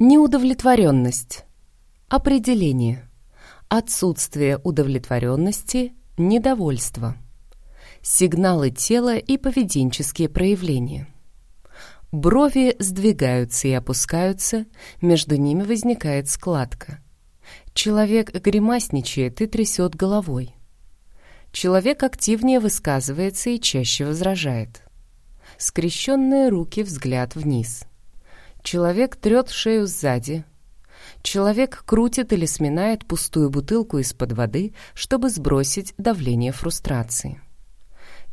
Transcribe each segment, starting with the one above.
Неудовлетворенность. Определение. Отсутствие удовлетворенности, недовольство. Сигналы тела и поведенческие проявления. Брови сдвигаются и опускаются, между ними возникает складка. Человек гримасничает и трясет головой. Человек активнее высказывается и чаще возражает. Скрещенные руки, взгляд вниз. Человек трет шею сзади. Человек крутит или сминает пустую бутылку из-под воды, чтобы сбросить давление фрустрации.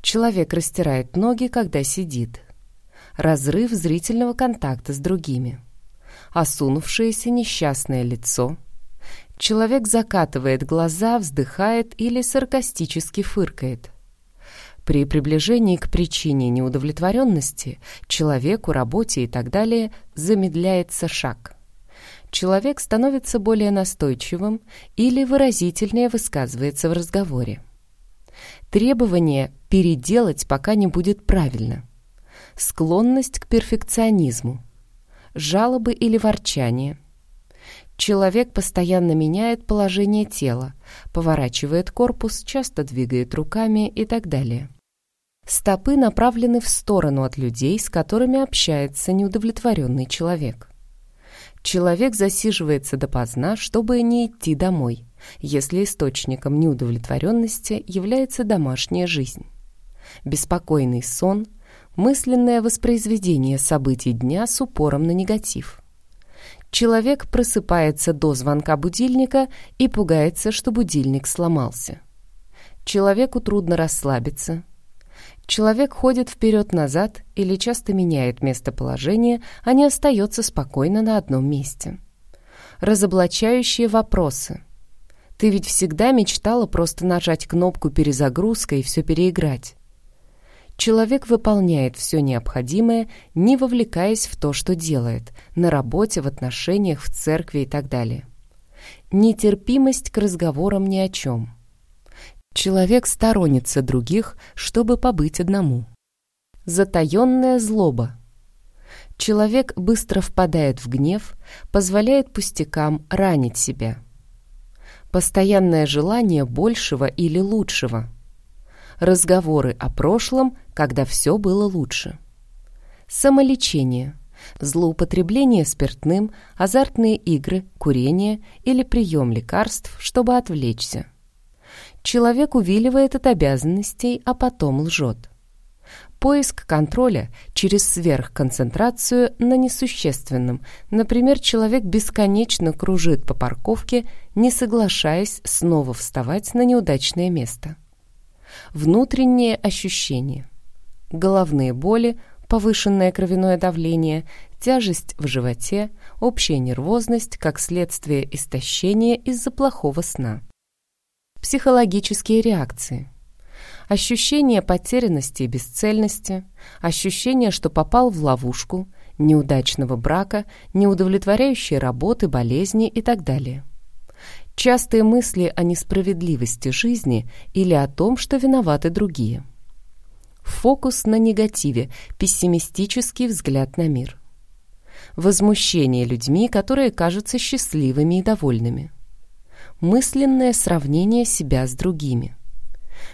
Человек растирает ноги, когда сидит. Разрыв зрительного контакта с другими. Осунувшееся несчастное лицо. Человек закатывает глаза, вздыхает или саркастически фыркает. При приближении к причине неудовлетворенности, человеку, работе и так далее замедляется шаг. Человек становится более настойчивым или выразительнее высказывается в разговоре. Требование переделать пока не будет правильно. Склонность к перфекционизму. Жалобы или ворчание. Человек постоянно меняет положение тела, поворачивает корпус, часто двигает руками и так далее. Стопы направлены в сторону от людей, с которыми общается неудовлетворенный человек. Человек засиживается допоздна, чтобы не идти домой, если источником неудовлетворенности является домашняя жизнь. Беспокойный сон – мысленное воспроизведение событий дня с упором на негатив. Человек просыпается до звонка будильника и пугается, что будильник сломался. Человеку трудно расслабиться – Человек ходит вперед-назад или часто меняет местоположение, а не остается спокойно на одном месте. Разоблачающие вопросы. Ты ведь всегда мечтала просто нажать кнопку перезагрузка и все переиграть. Человек выполняет все необходимое, не вовлекаясь в то, что делает, на работе, в отношениях, в церкви и так далее. Нетерпимость к разговорам ни о чем. Человек сторонится других, чтобы побыть одному. Затаенная злоба. Человек быстро впадает в гнев, позволяет пустякам ранить себя. Постоянное желание большего или лучшего. Разговоры о прошлом, когда все было лучше. Самолечение. Злоупотребление спиртным, азартные игры, курение или прием лекарств, чтобы отвлечься. Человек увиливает от обязанностей, а потом лжет. Поиск контроля через сверхконцентрацию на несущественном. Например, человек бесконечно кружит по парковке, не соглашаясь снова вставать на неудачное место. Внутренние ощущения. Головные боли, повышенное кровяное давление, тяжесть в животе, общая нервозность как следствие истощения из-за плохого сна психологические реакции. Ощущение потерянности и бесцельности, ощущение, что попал в ловушку, неудачного брака, неудовлетворяющей работы, болезни и так далее. Частые мысли о несправедливости жизни или о том, что виноваты другие. Фокус на негативе, пессимистический взгляд на мир. Возмущение людьми, которые кажутся счастливыми и довольными мысленное сравнение себя с другими.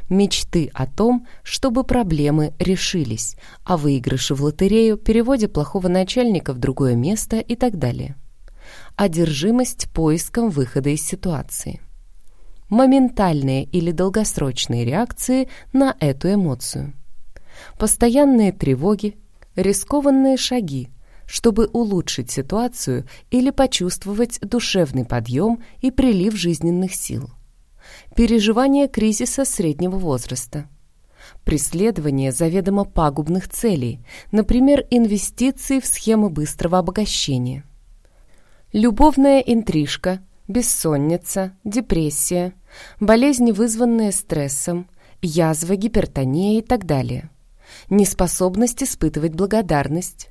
Мечты о том, чтобы проблемы решились, о выигрыше в лотерею, переводе плохого начальника в другое место и так далее. Одержимость поиском выхода из ситуации. Моментальные или долгосрочные реакции на эту эмоцию. Постоянные тревоги, рискованные шаги – чтобы улучшить ситуацию или почувствовать душевный подъем и прилив жизненных сил. Переживание кризиса среднего возраста. Преследование заведомо пагубных целей, например, инвестиции в схемы быстрого обогащения. Любовная интрижка, бессонница, депрессия, болезни, вызванные стрессом, язва, гипертония и так далее. Неспособность испытывать благодарность,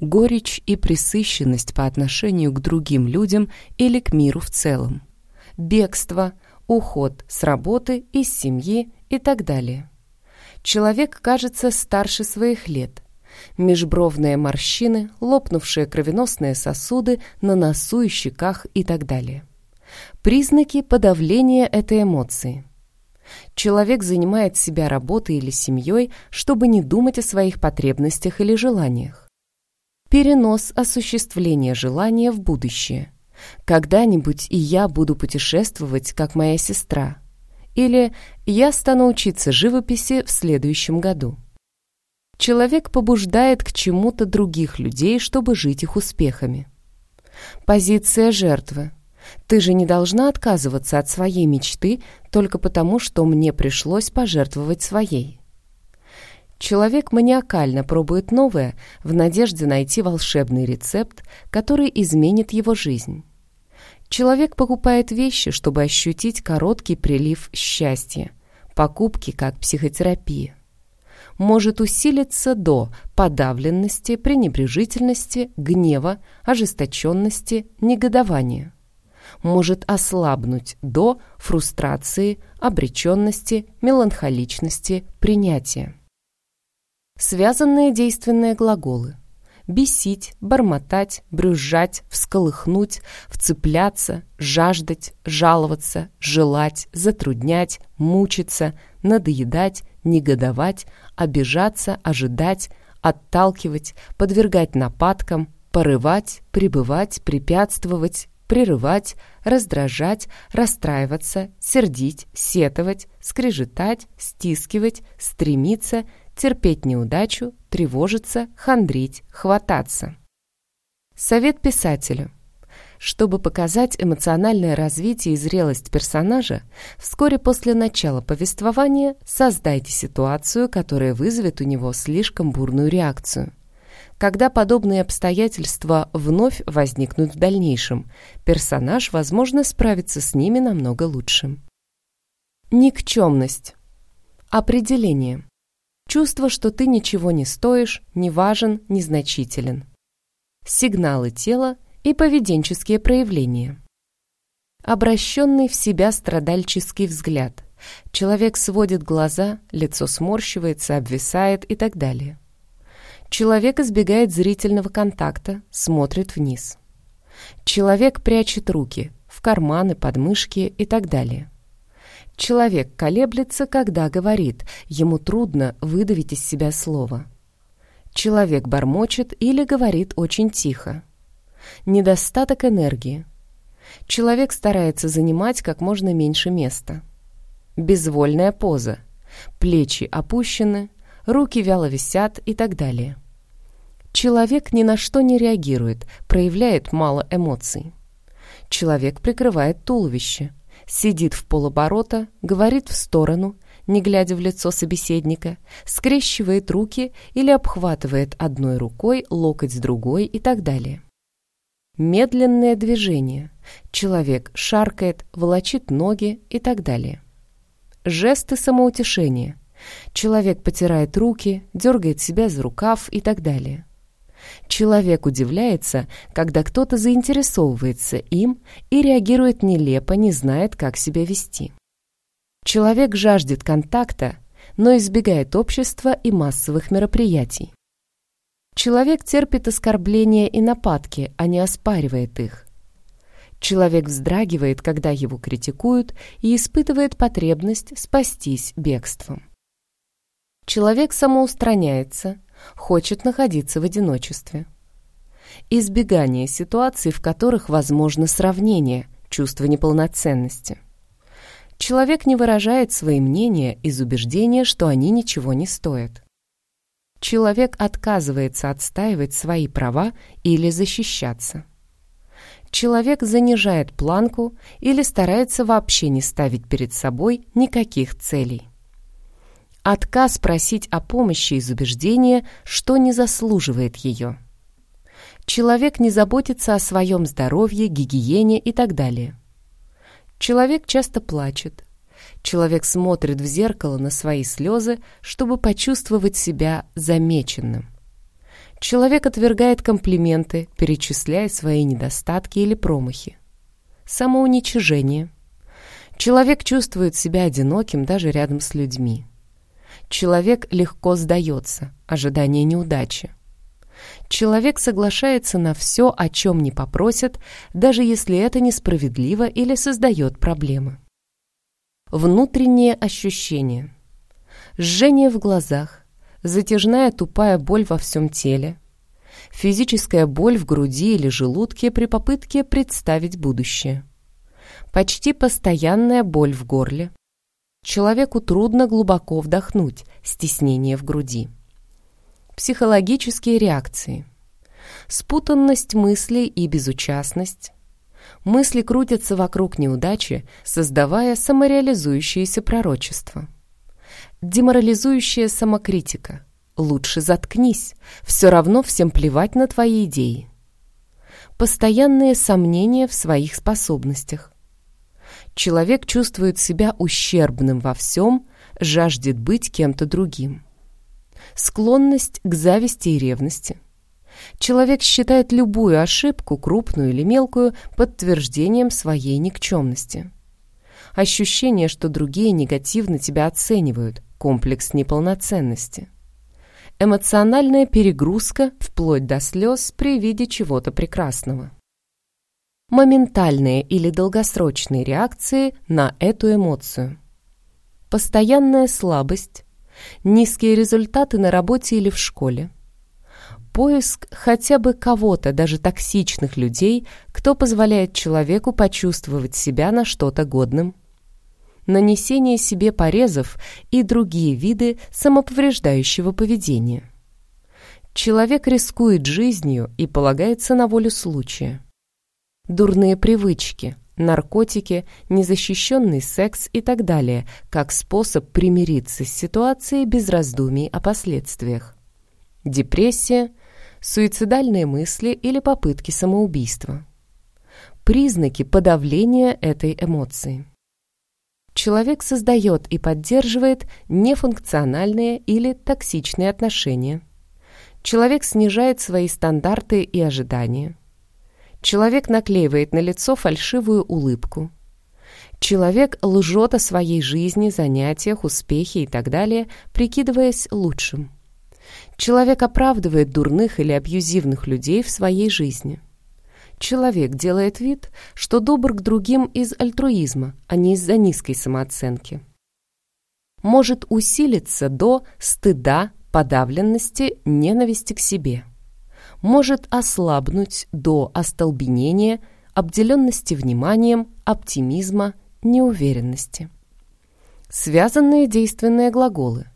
горечь и пресыщенность по отношению к другим людям или к миру в целом, бегство, уход с работы, из семьи и так далее. Человек кажется старше своих лет, межбровные морщины, лопнувшие кровеносные сосуды на носу и щеках и так далее. Признаки подавления этой эмоции. Человек занимает себя работой или семьей, чтобы не думать о своих потребностях или желаниях. Перенос осуществления желания в будущее. Когда-нибудь и я буду путешествовать, как моя сестра. Или я стану учиться живописи в следующем году. Человек побуждает к чему-то других людей, чтобы жить их успехами. Позиция жертвы. Ты же не должна отказываться от своей мечты только потому, что мне пришлось пожертвовать своей. Человек маниакально пробует новое в надежде найти волшебный рецепт, который изменит его жизнь. Человек покупает вещи, чтобы ощутить короткий прилив счастья. Покупки как психотерапия может усилиться до подавленности, пренебрежительности, гнева, ожесточенности, негодования. Может ослабнуть до фрустрации, обреченности, меланхоличности, принятия. Связанные действенные глаголы. Бесить, бормотать, брюзжать, всколыхнуть, вцепляться, жаждать, жаловаться, желать, затруднять, мучиться, надоедать, негодовать, обижаться, ожидать, отталкивать, подвергать нападкам, порывать, пребывать, препятствовать, прерывать, раздражать, расстраиваться, сердить, сетовать, скрежетать, стискивать, стремиться, терпеть неудачу, тревожиться, хандрить, хвататься. Совет писателю – чтобы показать эмоциональное развитие и зрелость персонажа, вскоре после начала повествования создайте ситуацию, которая вызовет у него слишком бурную реакцию. Когда подобные обстоятельства вновь возникнут в дальнейшем, персонаж, возможно, справится с ними намного лучше. Никчемность. Определение. Чувство, что ты ничего не стоишь, не важен, незначителен. Сигналы тела и поведенческие проявления. Обращенный в себя страдальческий взгляд. Человек сводит глаза, лицо сморщивается, обвисает и так далее. Человек избегает зрительного контакта, смотрит вниз. Человек прячет руки в карманы, подмышки и так далее. Человек колеблется, когда говорит, ему трудно выдавить из себя слово. Человек бормочет или говорит очень тихо недостаток энергии. Человек старается занимать как можно меньше места. Безвольная поза. Плечи опущены, руки вяло висят и так далее. Человек ни на что не реагирует, проявляет мало эмоций. Человек прикрывает туловище, сидит в полоборота, говорит в сторону, не глядя в лицо собеседника, скрещивает руки или обхватывает одной рукой локоть с другой и так далее. Медленное движение. Человек шаркает, волочит ноги и так далее. Жесты самоутешения. Человек потирает руки, дергает себя за рукав и так далее. Человек удивляется, когда кто-то заинтересовывается им и реагирует нелепо, не знает, как себя вести. Человек жаждет контакта, но избегает общества и массовых мероприятий. Человек терпит оскорбления и нападки, а не оспаривает их. Человек вздрагивает, когда его критикуют, и испытывает потребность спастись бегством. Человек самоустраняется, хочет находиться в одиночестве. Избегание ситуаций, в которых возможно сравнение, чувство неполноценности. Человек не выражает свои мнения из убеждения, что они ничего не стоят человек отказывается отстаивать свои права или защищаться. Человек занижает планку или старается вообще не ставить перед собой никаких целей. Отказ просить о помощи из убеждения, что не заслуживает ее. Человек не заботится о своем здоровье, гигиене и так далее. Человек часто плачет, Человек смотрит в зеркало на свои слезы, чтобы почувствовать себя замеченным. Человек отвергает комплименты, перечисляя свои недостатки или промахи. Самоуничижение. Человек чувствует себя одиноким даже рядом с людьми. Человек легко сдается, ожидание неудачи. Человек соглашается на все, о чем не попросят, даже если это несправедливо или создает проблемы. Внутренние ощущения. Жжение в глазах, затяжная тупая боль во всем теле, физическая боль в груди или желудке при попытке представить будущее, почти постоянная боль в горле, человеку трудно глубоко вдохнуть, стеснение в груди. Психологические реакции. Спутанность мыслей и безучастность. Мысли крутятся вокруг неудачи, создавая самореализующееся пророчество. Деморализующая самокритика. Лучше заткнись, все равно всем плевать на твои идеи. Постоянные сомнения в своих способностях. Человек чувствует себя ущербным во всем, жаждет быть кем-то другим склонность к зависти и ревности. Человек считает любую ошибку, крупную или мелкую, подтверждением своей никчемности. Ощущение, что другие негативно тебя оценивают, комплекс неполноценности. Эмоциональная перегрузка вплоть до слез при виде чего-то прекрасного. Моментальные или долгосрочные реакции на эту эмоцию. Постоянная слабость, низкие результаты на работе или в школе. Поиск хотя бы кого-то, даже токсичных людей, кто позволяет человеку почувствовать себя на что-то годным. Нанесение себе порезов и другие виды самоповреждающего поведения. Человек рискует жизнью и полагается на волю случая. Дурные привычки – наркотики, незащищенный секс и так далее, как способ примириться с ситуацией без раздумий о последствиях. Депрессия, суицидальные мысли или попытки самоубийства. Признаки подавления этой эмоции. Человек создает и поддерживает нефункциональные или токсичные отношения. Человек снижает свои стандарты и ожидания Человек наклеивает на лицо фальшивую улыбку. Человек лжет о своей жизни, занятиях, успехе и так далее, прикидываясь лучшим. Человек оправдывает дурных или абьюзивных людей в своей жизни. Человек делает вид, что добр к другим из альтруизма, а не из-за низкой самооценки. Может усилиться до стыда, подавленности, ненависти к себе может ослабнуть до остолбенения, обделенности вниманием, оптимизма, неуверенности. Связанные действенные глаголы.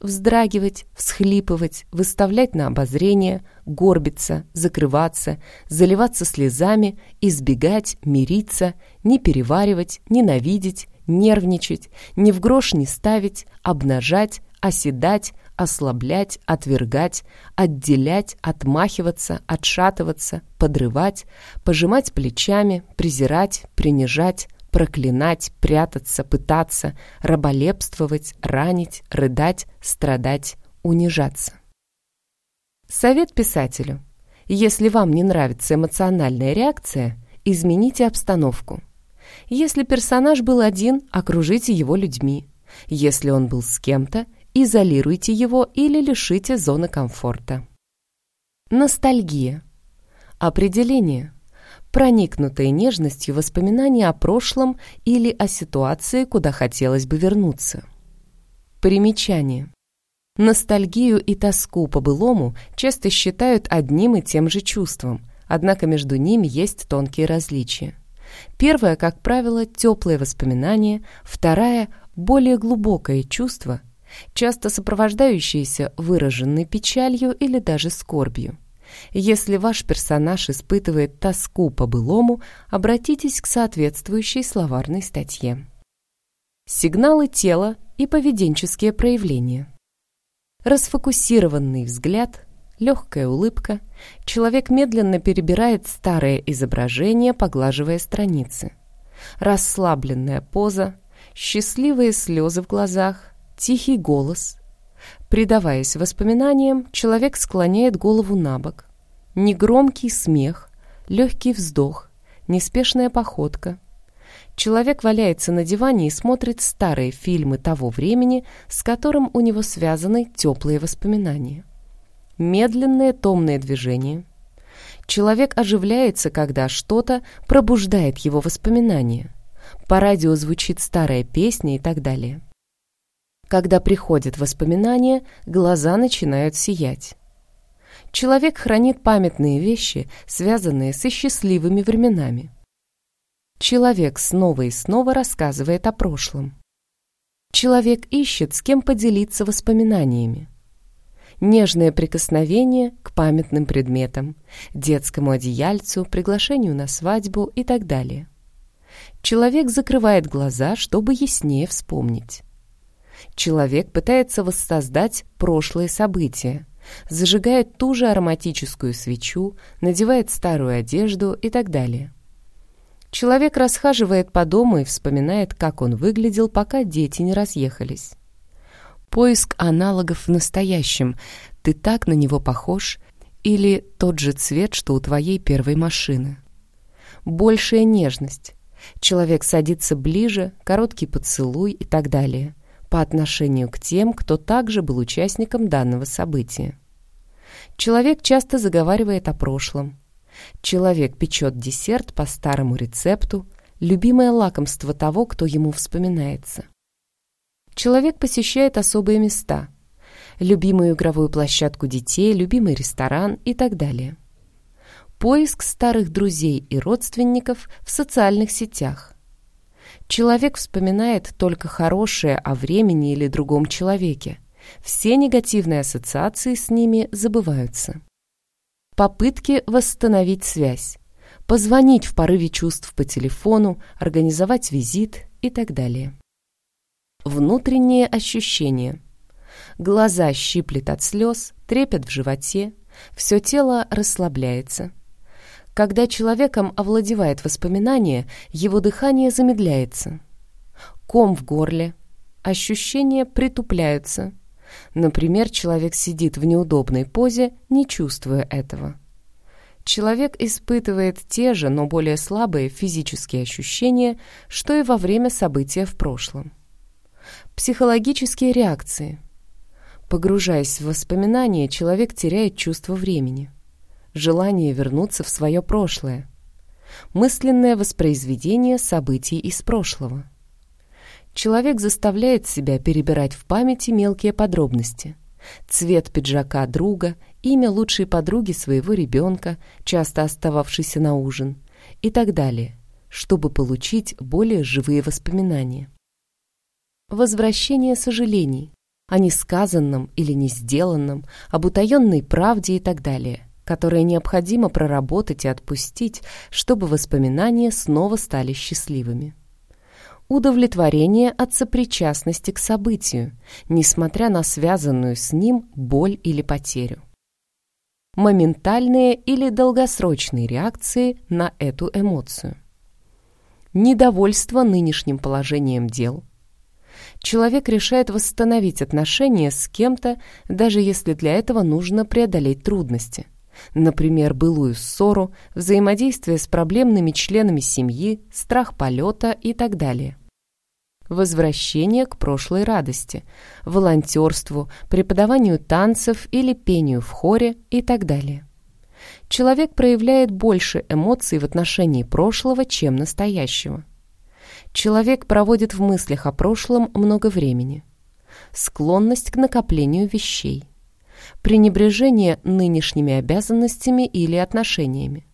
Вздрагивать, всхлипывать, выставлять на обозрение, горбиться, закрываться, заливаться слезами, избегать, мириться, не переваривать, ненавидеть, нервничать, ни в грош не ставить, обнажать, оседать, ослаблять, отвергать, отделять, отмахиваться, отшатываться, подрывать, пожимать плечами, презирать, принижать, проклинать, прятаться, пытаться, раболепствовать, ранить, рыдать, страдать, унижаться. Совет писателю. Если вам не нравится эмоциональная реакция, измените обстановку. Если персонаж был один, окружите его людьми. Если он был с кем-то, изолируйте его или лишите зоны комфорта. Ностальгия. Определение. Проникнутые нежностью воспоминания о прошлом или о ситуации, куда хотелось бы вернуться. Примечание. Ностальгию и тоску по былому часто считают одним и тем же чувством, однако между ними есть тонкие различия. Первое, как правило, теплые воспоминания, вторая – более глубокое чувство – часто сопровождающиеся выраженной печалью или даже скорбью. Если ваш персонаж испытывает тоску по былому, обратитесь к соответствующей словарной статье. Сигналы тела и поведенческие проявления. Расфокусированный взгляд, легкая улыбка, человек медленно перебирает старое изображение, поглаживая страницы. Расслабленная поза, счастливые слезы в глазах, Тихий голос. Предаваясь воспоминаниям, человек склоняет голову на бок. Негромкий смех, легкий вздох, неспешная походка. Человек валяется на диване и смотрит старые фильмы того времени, с которым у него связаны теплые воспоминания. Медленное томное движение. Человек оживляется, когда что-то пробуждает его воспоминания. По радио звучит старая песня и так далее. Когда приходят воспоминания, глаза начинают сиять. Человек хранит памятные вещи, связанные со счастливыми временами. Человек снова и снова рассказывает о прошлом. Человек ищет, с кем поделиться воспоминаниями. Нежное прикосновение к памятным предметам, детскому одеяльцу, приглашению на свадьбу и так далее. Человек закрывает глаза, чтобы яснее вспомнить. Человек пытается воссоздать прошлые события, зажигает ту же ароматическую свечу, надевает старую одежду и так далее. Человек расхаживает по дому и вспоминает, как он выглядел, пока дети не разъехались. Поиск аналогов в настоящем. Ты так на него похож? Или тот же цвет, что у твоей первой машины? Большая нежность. Человек садится ближе, короткий поцелуй и так далее, по отношению к тем, кто также был участником данного события. Человек часто заговаривает о прошлом, Человек печет десерт по старому рецепту, любимое лакомство того, кто ему вспоминается. Человек посещает особые места, любимую игровую площадку детей, любимый ресторан и так далее. Поиск старых друзей и родственников в социальных сетях. Человек вспоминает только хорошее о времени или другом человеке. Все негативные ассоциации с ними забываются. Попытки восстановить связь. Позвонить в порыве чувств по телефону, организовать визит и так далее. Внутренние ощущения. Глаза щиплет от слез, трепет в животе, все тело расслабляется. Когда человеком овладевает воспоминание, его дыхание замедляется. Ком в горле, ощущения притупляются – Например, человек сидит в неудобной позе, не чувствуя этого. Человек испытывает те же, но более слабые физические ощущения, что и во время события в прошлом. Психологические реакции. Погружаясь в воспоминания, человек теряет чувство времени, желание вернуться в свое прошлое, мысленное воспроизведение событий из прошлого – Человек заставляет себя перебирать в памяти мелкие подробности. Цвет пиджака друга, имя лучшей подруги своего ребенка, часто остававшейся на ужин, и так далее, чтобы получить более живые воспоминания. Возвращение сожалений о несказанном или не сделанном, об утаенной правде и так далее, которые необходимо проработать и отпустить, чтобы воспоминания снова стали счастливыми удовлетворение от сопричастности к событию, несмотря на связанную с ним боль или потерю. Моментальные или долгосрочные реакции на эту эмоцию. Недовольство нынешним положением дел. Человек решает восстановить отношения с кем-то, даже если для этого нужно преодолеть трудности. Например, былую ссору, взаимодействие с проблемными членами семьи, страх полета и так далее. Возвращение к прошлой радости, волонтерству, преподаванию танцев или пению в хоре и так далее. Человек проявляет больше эмоций в отношении прошлого, чем настоящего. Человек проводит в мыслях о прошлом много времени. Склонность к накоплению вещей – пренебрежение нынешними обязанностями или отношениями,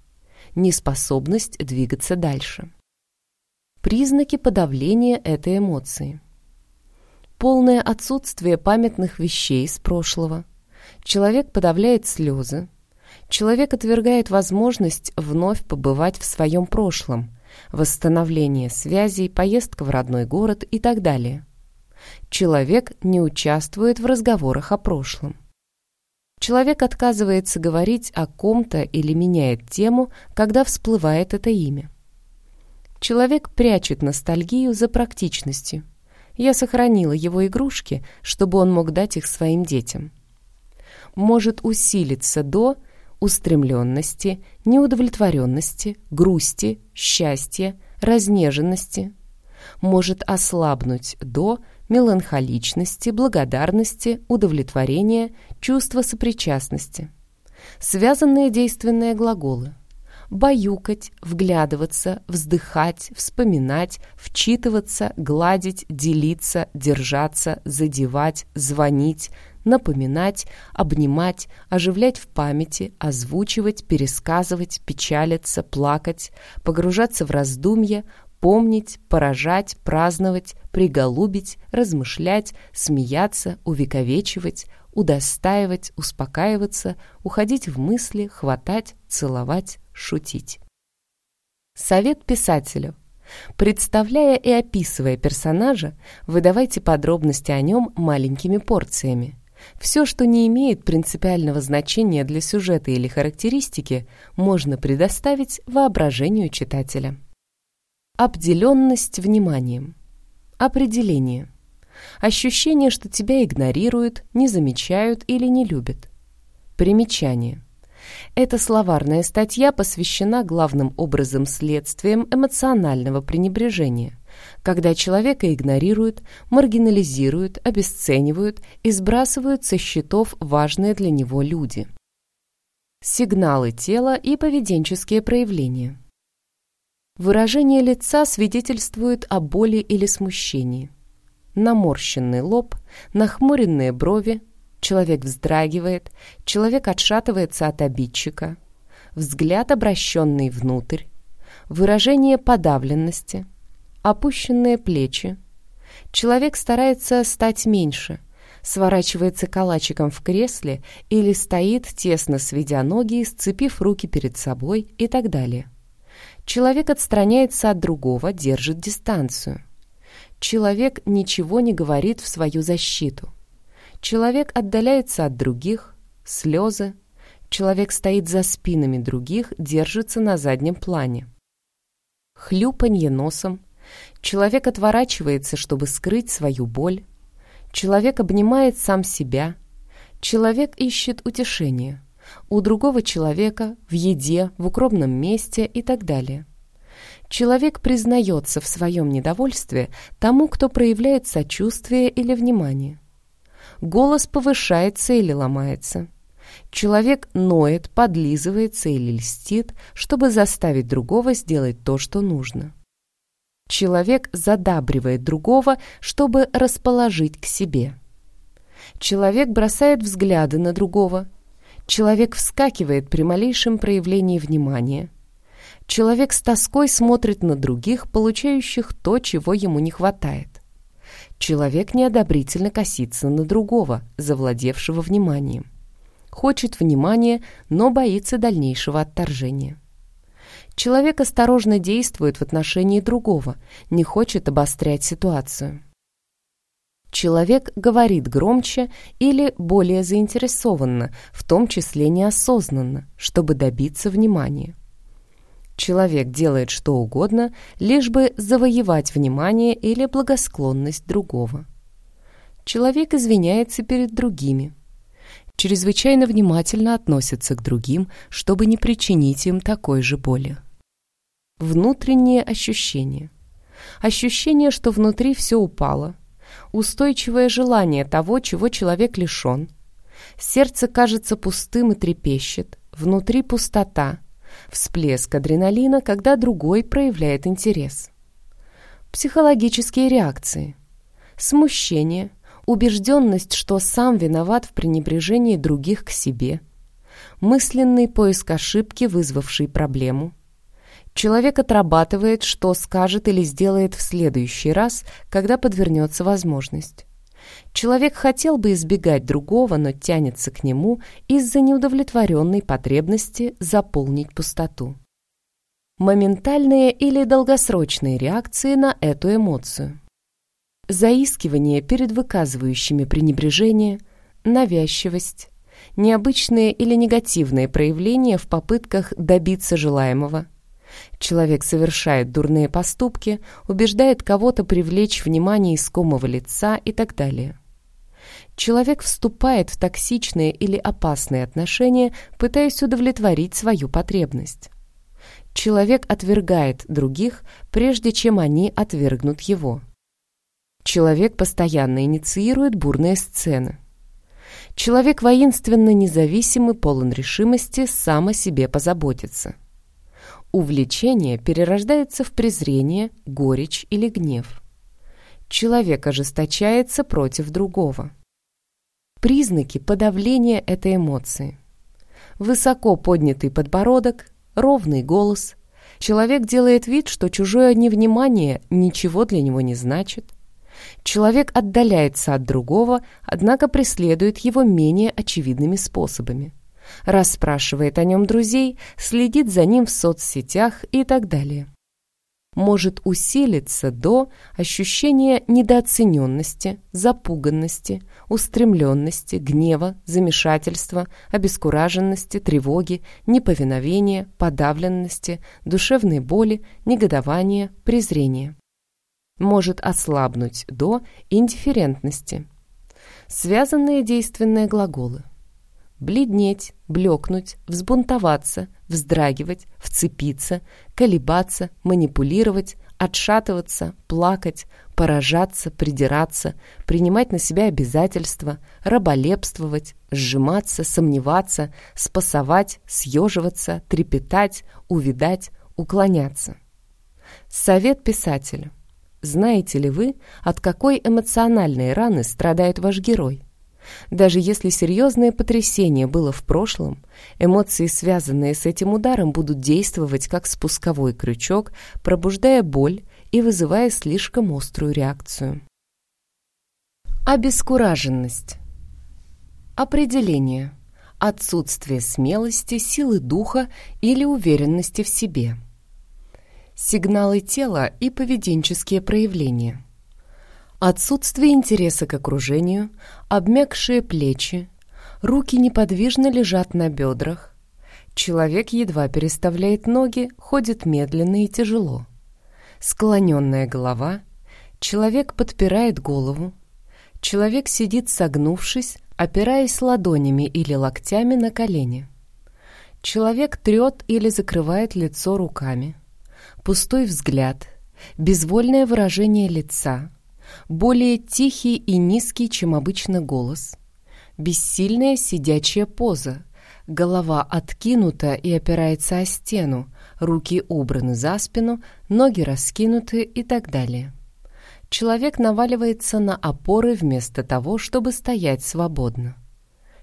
неспособность двигаться дальше. Признаки подавления этой эмоции. Полное отсутствие памятных вещей из прошлого. Человек подавляет слезы. Человек отвергает возможность вновь побывать в своем прошлом, восстановление связей, поездка в родной город и так далее. Человек не участвует в разговорах о прошлом. Человек отказывается говорить о ком-то или меняет тему, когда всплывает это имя. Человек прячет ностальгию за практичностью. Я сохранила его игрушки, чтобы он мог дать их своим детям. Может усилиться до устремленности, неудовлетворенности, грусти, счастья, разнеженности, может ослабнуть до меланхоличности, благодарности, удовлетворения, чувства сопричастности. Связанные действенные глаголы. Баюкать, вглядываться, вздыхать, вспоминать, вчитываться, гладить, делиться, держаться, задевать, звонить, напоминать, обнимать, оживлять в памяти, озвучивать, пересказывать, печалиться, плакать, погружаться в раздумья, помнить, поражать, праздновать, приголубить, размышлять, смеяться, увековечивать, удостаивать, успокаиваться, уходить в мысли, хватать, целовать, шутить. Совет писателю. Представляя и описывая персонажа, выдавайте подробности о нем маленькими порциями. Все, что не имеет принципиального значения для сюжета или характеристики, можно предоставить воображению читателя. Обделенность вниманием. Определение. Ощущение, что тебя игнорируют, не замечают или не любят. Примечание. Эта словарная статья посвящена главным образом следствиям эмоционального пренебрежения, когда человека игнорируют, маргинализируют, обесценивают и сбрасывают со счетов важные для него люди. Сигналы тела и поведенческие проявления. Выражение лица свидетельствует о боли или смущении. Наморщенный лоб, нахмуренные брови, человек вздрагивает, человек отшатывается от обидчика, взгляд, обращенный внутрь, выражение подавленности, опущенные плечи. Человек старается стать меньше, сворачивается калачиком в кресле или стоит, тесно сведя ноги, сцепив руки перед собой и так далее. Человек отстраняется от другого, держит дистанцию. Человек ничего не говорит в свою защиту. Человек отдаляется от других, слезы. Человек стоит за спинами других, держится на заднем плане. Хлюпанье носом. Человек отворачивается, чтобы скрыть свою боль. Человек обнимает сам себя. Человек ищет утешения у другого человека, в еде, в укромном месте и так далее. Человек признается в своем недовольстве тому, кто проявляет сочувствие или внимание. Голос повышается или ломается. Человек ноет, подлизывается или льстит, чтобы заставить другого сделать то, что нужно. Человек задабривает другого, чтобы расположить к себе. Человек бросает взгляды на другого, Человек вскакивает при малейшем проявлении внимания. Человек с тоской смотрит на других, получающих то, чего ему не хватает. Человек неодобрительно косится на другого, завладевшего вниманием. Хочет внимания, но боится дальнейшего отторжения. Человек осторожно действует в отношении другого, не хочет обострять ситуацию. Человек говорит громче или более заинтересованно, в том числе неосознанно, чтобы добиться внимания. Человек делает что угодно, лишь бы завоевать внимание или благосклонность другого. Человек извиняется перед другими. Чрезвычайно внимательно относится к другим, чтобы не причинить им такой же боли. Внутренние ощущения. Ощущение, что внутри все упало, устойчивое желание того, чего человек лишен. Сердце кажется пустым и трепещет, внутри пустота, всплеск адреналина, когда другой проявляет интерес. Психологические реакции. Смущение, убежденность, что сам виноват в пренебрежении других к себе, мысленный поиск ошибки, вызвавший проблему – Человек отрабатывает, что скажет или сделает в следующий раз, когда подвернется возможность. Человек хотел бы избегать другого, но тянется к нему из-за неудовлетворенной потребности заполнить пустоту. Моментальные или долгосрочные реакции на эту эмоцию. Заискивание перед выказывающими пренебрежение, навязчивость, необычные или негативные проявления в попытках добиться желаемого – Человек совершает дурные поступки, убеждает кого-то привлечь внимание искомого лица и так далее. Человек вступает в токсичные или опасные отношения, пытаясь удовлетворить свою потребность. Человек отвергает других, прежде чем они отвергнут его. Человек постоянно инициирует бурные сцены. Человек воинственно независимый, полон решимости сам о себе позаботиться. Увлечение перерождается в презрение, горечь или гнев. Человек ожесточается против другого. Признаки подавления этой эмоции. Высоко поднятый подбородок, ровный голос. Человек делает вид, что чужое невнимание ничего для него не значит. Человек отдаляется от другого, однако преследует его менее очевидными способами. Расспрашивает о нем друзей, следит за ним в соцсетях и так далее может усилиться до ощущения недооцененности, запуганности, устремленности, гнева, замешательства, обескураженности, тревоги, неповиновения, подавленности, душевной боли, негодования, презрения. Может ослабнуть до индифферентности. Связанные действенные глаголы бледнеть, блекнуть, взбунтоваться, вздрагивать, вцепиться, колебаться, манипулировать, отшатываться, плакать, поражаться, придираться, принимать на себя обязательства, раболепствовать, сжиматься, сомневаться, спасовать, съеживаться, трепетать, увидать, уклоняться. Совет писателю. Знаете ли вы, от какой эмоциональной раны страдает ваш герой? Даже если серьезное потрясение было в прошлом, эмоции, связанные с этим ударом, будут действовать как спусковой крючок, пробуждая боль и вызывая слишком острую реакцию. Обескураженность. Определение. Отсутствие смелости, силы духа или уверенности в себе. Сигналы тела и поведенческие проявления – Отсутствие интереса к окружению, обмякшие плечи, руки неподвижно лежат на бедрах. Человек едва переставляет ноги, ходит медленно и тяжело. Склоненная голова, человек подпирает голову, человек сидит согнувшись, опираясь ладонями или локтями на колени. Человек трет или закрывает лицо руками. Пустой взгляд, безвольное выражение лица — более тихий и низкий, чем обычно голос, бессильная сидячая поза, голова откинута и опирается о стену, руки убраны за спину, ноги раскинуты и так далее. Человек наваливается на опоры вместо того, чтобы стоять свободно.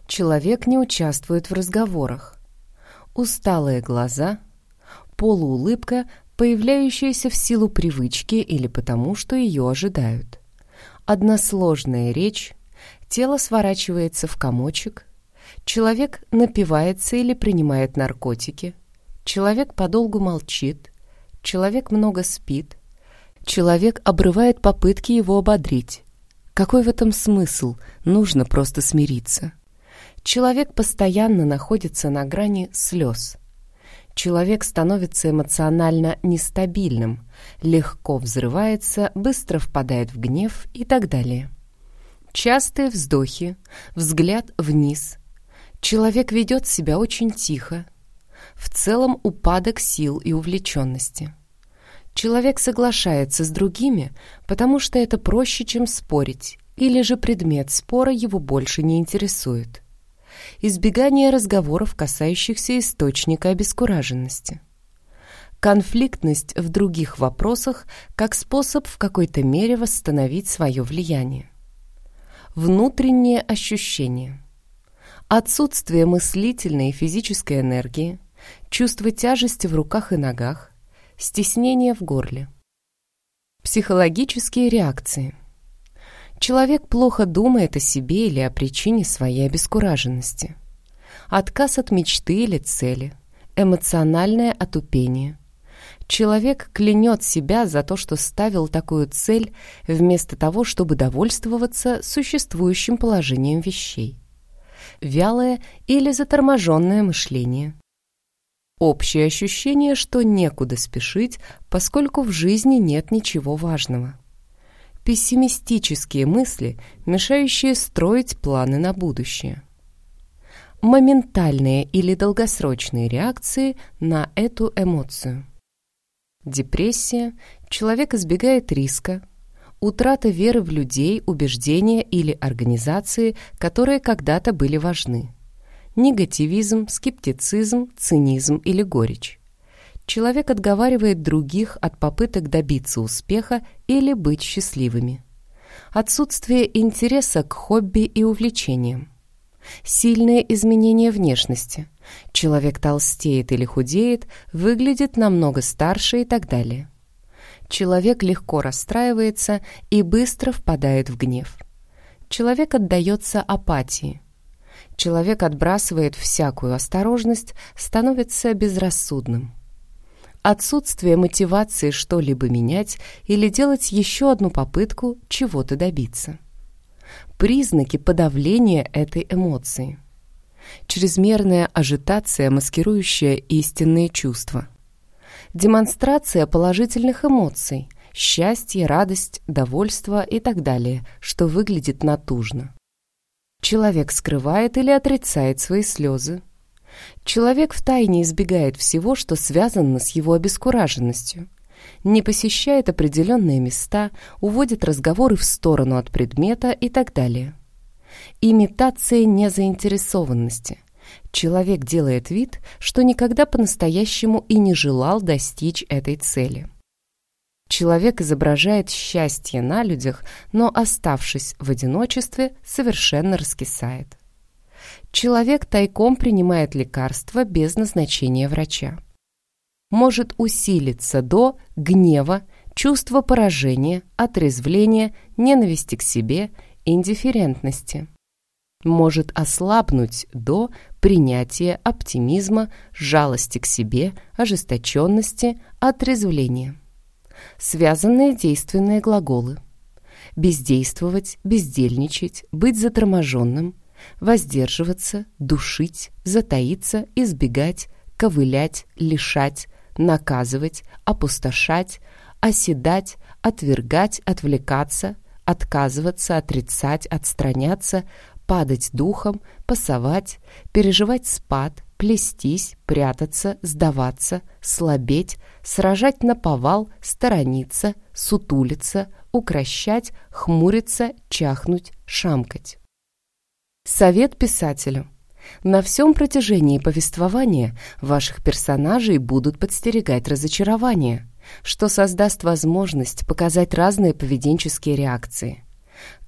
Человек не участвует в разговорах. Усталые глаза, полуулыбка, появляющаяся в силу привычки или потому, что ее ожидают. Односложная речь, тело сворачивается в комочек, человек напивается или принимает наркотики, человек подолгу молчит, человек много спит, человек обрывает попытки его ободрить. Какой в этом смысл? Нужно просто смириться. Человек постоянно находится на грани слез – человек становится эмоционально нестабильным, легко взрывается, быстро впадает в гнев и так далее. Частые вздохи, взгляд вниз. Человек ведет себя очень тихо. В целом упадок сил и увлеченности. Человек соглашается с другими, потому что это проще, чем спорить, или же предмет спора его больше не интересует избегание разговоров, касающихся источника обескураженности. Конфликтность в других вопросах как способ в какой-то мере восстановить свое влияние. Внутренние ощущения. Отсутствие мыслительной и физической энергии, чувство тяжести в руках и ногах, стеснение в горле. Психологические реакции – Человек плохо думает о себе или о причине своей обескураженности. Отказ от мечты или цели, эмоциональное отупение. Человек клянет себя за то, что ставил такую цель, вместо того, чтобы довольствоваться существующим положением вещей. Вялое или заторможенное мышление. Общее ощущение, что некуда спешить, поскольку в жизни нет ничего важного пессимистические мысли, мешающие строить планы на будущее. Моментальные или долгосрочные реакции на эту эмоцию. Депрессия. Человек избегает риска. Утрата веры в людей, убеждения или организации, которые когда-то были важны. Негативизм, скептицизм, цинизм или горечь. Человек отговаривает других от попыток добиться успеха или быть счастливыми. Отсутствие интереса к хобби и увлечениям. Сильные изменения внешности. Человек толстеет или худеет, выглядит намного старше и так далее. Человек легко расстраивается и быстро впадает в гнев. Человек отдается апатии. Человек отбрасывает всякую осторожность, становится безрассудным. Отсутствие мотивации что-либо менять или делать еще одну попытку чего-то добиться. Признаки подавления этой эмоции. Чрезмерная ажитация, маскирующая истинные чувства. Демонстрация положительных эмоций – счастье, радость, довольство и так далее, что выглядит натужно. Человек скрывает или отрицает свои слезы. Человек втайне избегает всего, что связано с его обескураженностью. Не посещает определенные места, уводит разговоры в сторону от предмета и так далее. Имитация незаинтересованности. Человек делает вид, что никогда по-настоящему и не желал достичь этой цели. Человек изображает счастье на людях, но, оставшись в одиночестве, совершенно раскисает. Человек тайком принимает лекарства без назначения врача. Может усилиться до гнева, чувства поражения, отрезвления, ненависти к себе, индифферентности. Может ослабнуть до принятия оптимизма, жалости к себе, ожесточенности, отрезвления связанные действенные глаголы. Бездействовать, бездельничать, быть заторможенным, воздерживаться, душить, затаиться, избегать, ковылять, лишать, наказывать, опустошать, оседать, отвергать, отвлекаться, отказываться, отрицать, отстраняться, падать духом, пасовать, переживать спад, плестись, прятаться, сдаваться, слабеть, сражать на повал, сторониться, сутулиться, укращать, хмуриться, чахнуть, шамкать. Совет писателю. На всем протяжении повествования ваших персонажей будут подстерегать разочарования, что создаст возможность показать разные поведенческие реакции.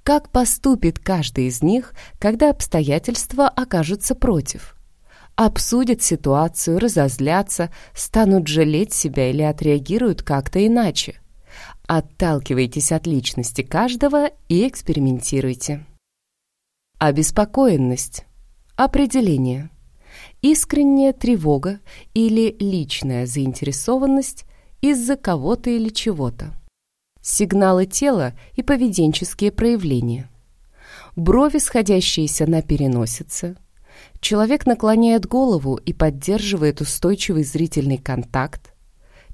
Как поступит каждый из них, когда обстоятельства окажутся против – обсудят ситуацию, разозлятся, станут жалеть себя или отреагируют как-то иначе. Отталкивайтесь от личности каждого и экспериментируйте. Обеспокоенность. Определение. Искренняя тревога или личная заинтересованность из-за кого-то или чего-то. Сигналы тела и поведенческие проявления. Брови, сходящиеся на переносице – Человек наклоняет голову и поддерживает устойчивый зрительный контакт.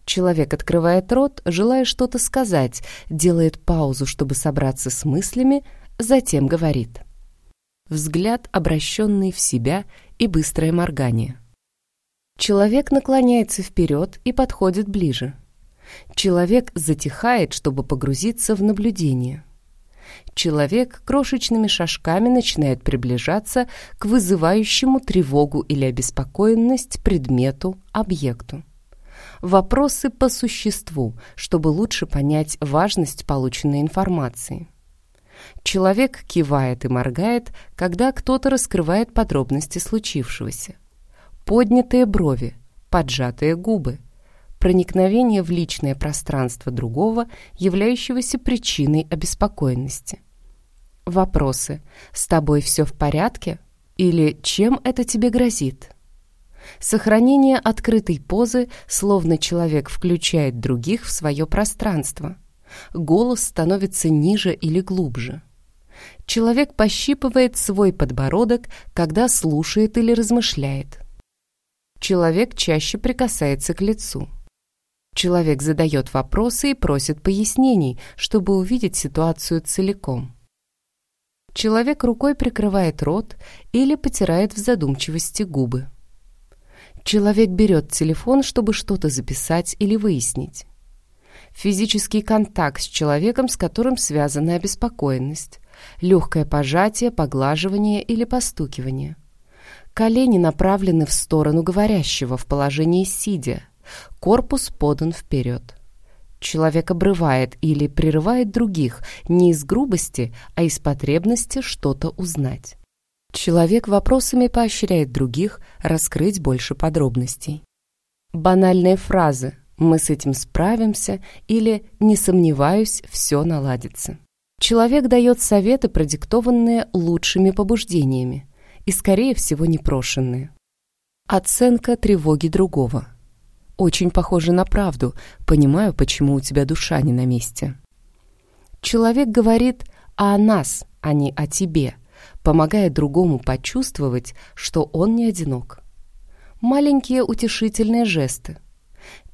Человек открывает рот, желая что-то сказать, делает паузу, чтобы собраться с мыслями, затем говорит. Взгляд, обращенный в себя, и быстрое моргание. Человек наклоняется вперед и подходит ближе. Человек затихает, чтобы погрузиться в наблюдение человек крошечными шажками начинает приближаться к вызывающему тревогу или обеспокоенность предмету, объекту. Вопросы по существу, чтобы лучше понять важность полученной информации. Человек кивает и моргает, когда кто-то раскрывает подробности случившегося. Поднятые брови, поджатые губы, проникновение в личное пространство другого, являющегося причиной обеспокоенности. Вопросы «С тобой все в порядке?» или «Чем это тебе грозит?» Сохранение открытой позы, словно человек включает других в свое пространство. Голос становится ниже или глубже. Человек пощипывает свой подбородок, когда слушает или размышляет. Человек чаще прикасается к лицу. Человек задает вопросы и просит пояснений, чтобы увидеть ситуацию целиком. Человек рукой прикрывает рот или потирает в задумчивости губы. Человек берет телефон, чтобы что-то записать или выяснить. физический контакт с человеком, с которым связана обеспокоенность, легкое пожатие, поглаживание или постукивание. Колени направлены в сторону говорящего в положении сидя, корпус подан вперед. Человек обрывает или прерывает других не из грубости, а из потребности что-то узнать. Человек вопросами поощряет других раскрыть больше подробностей. Банальные фразы «мы с этим справимся» или «не сомневаюсь, все наладится». Человек дает советы, продиктованные лучшими побуждениями и, скорее всего, непрошенные. Оценка тревоги другого. Очень похоже на правду. Понимаю, почему у тебя душа не на месте. Человек говорит о нас, а не о тебе, помогая другому почувствовать, что он не одинок. Маленькие утешительные жесты.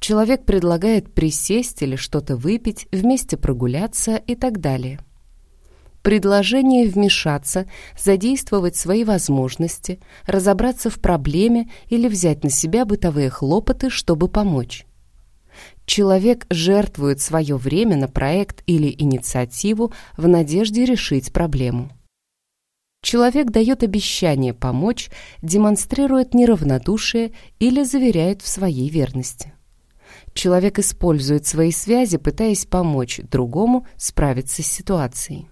Человек предлагает присесть или что-то выпить, вместе прогуляться и так далее предложение вмешаться, задействовать свои возможности, разобраться в проблеме или взять на себя бытовые хлопоты, чтобы помочь. Человек жертвует свое время на проект или инициативу в надежде решить проблему. Человек дает обещание помочь, демонстрирует неравнодушие или заверяет в своей верности. Человек использует свои связи, пытаясь помочь другому справиться с ситуацией.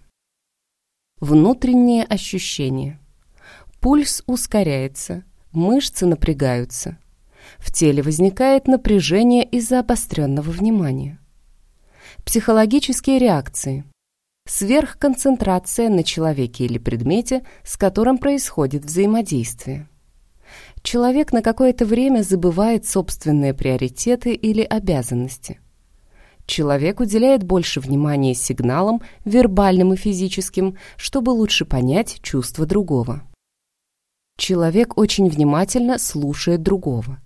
Внутренние ощущения. Пульс ускоряется, мышцы напрягаются. В теле возникает напряжение из-за обостренного внимания. Психологические реакции. Сверхконцентрация на человеке или предмете, с которым происходит взаимодействие. Человек на какое-то время забывает собственные приоритеты или обязанности – Человек уделяет больше внимания сигналам, вербальным и физическим, чтобы лучше понять чувства другого. Человек очень внимательно слушает другого.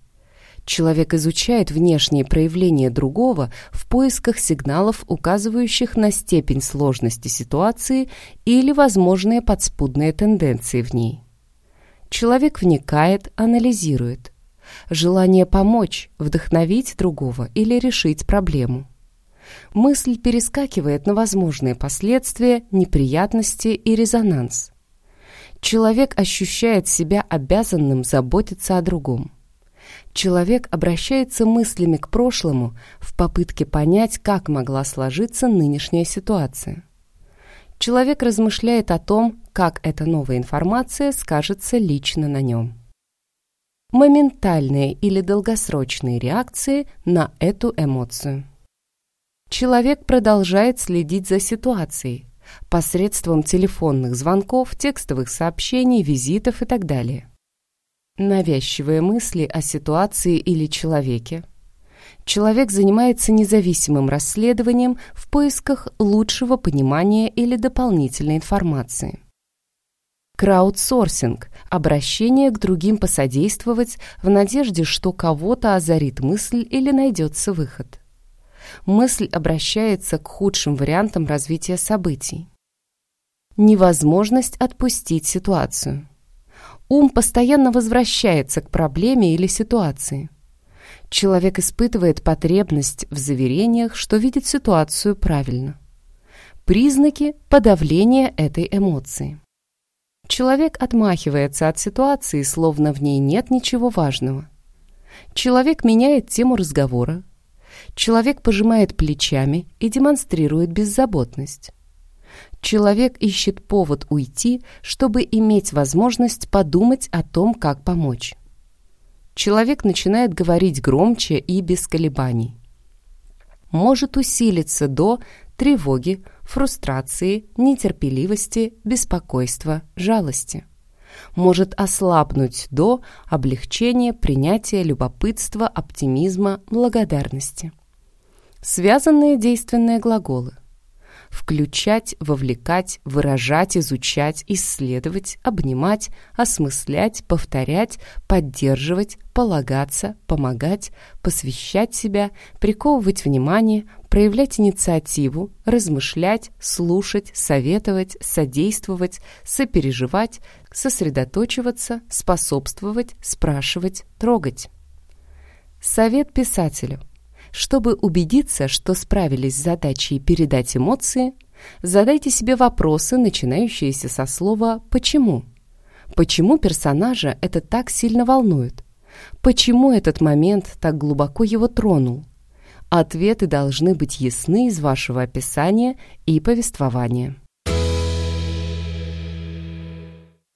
Человек изучает внешние проявления другого в поисках сигналов, указывающих на степень сложности ситуации или возможные подспудные тенденции в ней. Человек вникает, анализирует. Желание помочь, вдохновить другого или решить проблему мысль перескакивает на возможные последствия, неприятности и резонанс. Человек ощущает себя обязанным заботиться о другом. Человек обращается мыслями к прошлому в попытке понять, как могла сложиться нынешняя ситуация. Человек размышляет о том, как эта новая информация скажется лично на нем. Моментальные или долгосрочные реакции на эту эмоцию. Человек продолжает следить за ситуацией посредством телефонных звонков, текстовых сообщений, визитов и так далее. Навязчивые мысли о ситуации или человеке. Человек занимается независимым расследованием в поисках лучшего понимания или дополнительной информации. Краудсорсинг – обращение к другим посодействовать в надежде, что кого-то озарит мысль или найдется выход мысль обращается к худшим вариантам развития событий. Невозможность отпустить ситуацию. Ум постоянно возвращается к проблеме или ситуации. Человек испытывает потребность в заверениях, что видит ситуацию правильно. Признаки подавления этой эмоции. Человек отмахивается от ситуации, словно в ней нет ничего важного. Человек меняет тему разговора, Человек пожимает плечами и демонстрирует беззаботность. Человек ищет повод уйти, чтобы иметь возможность подумать о том, как помочь. Человек начинает говорить громче и без колебаний. Может усилиться до тревоги, фрустрации, нетерпеливости, беспокойства, жалости. Может ослабнуть до облегчения, принятия, любопытства, оптимизма, благодарности. Связанные действенные глаголы. Включать, вовлекать, выражать, изучать, исследовать, обнимать, осмыслять, повторять, поддерживать, полагаться, помогать, посвящать себя, приковывать внимание, проявлять инициативу, размышлять, слушать, советовать, содействовать, сопереживать, сосредоточиваться, способствовать, спрашивать, трогать. Совет писателю – Чтобы убедиться, что справились с задачей передать эмоции, задайте себе вопросы, начинающиеся со слова «почему?». Почему персонажа это так сильно волнует? Почему этот момент так глубоко его тронул? Ответы должны быть ясны из вашего описания и повествования.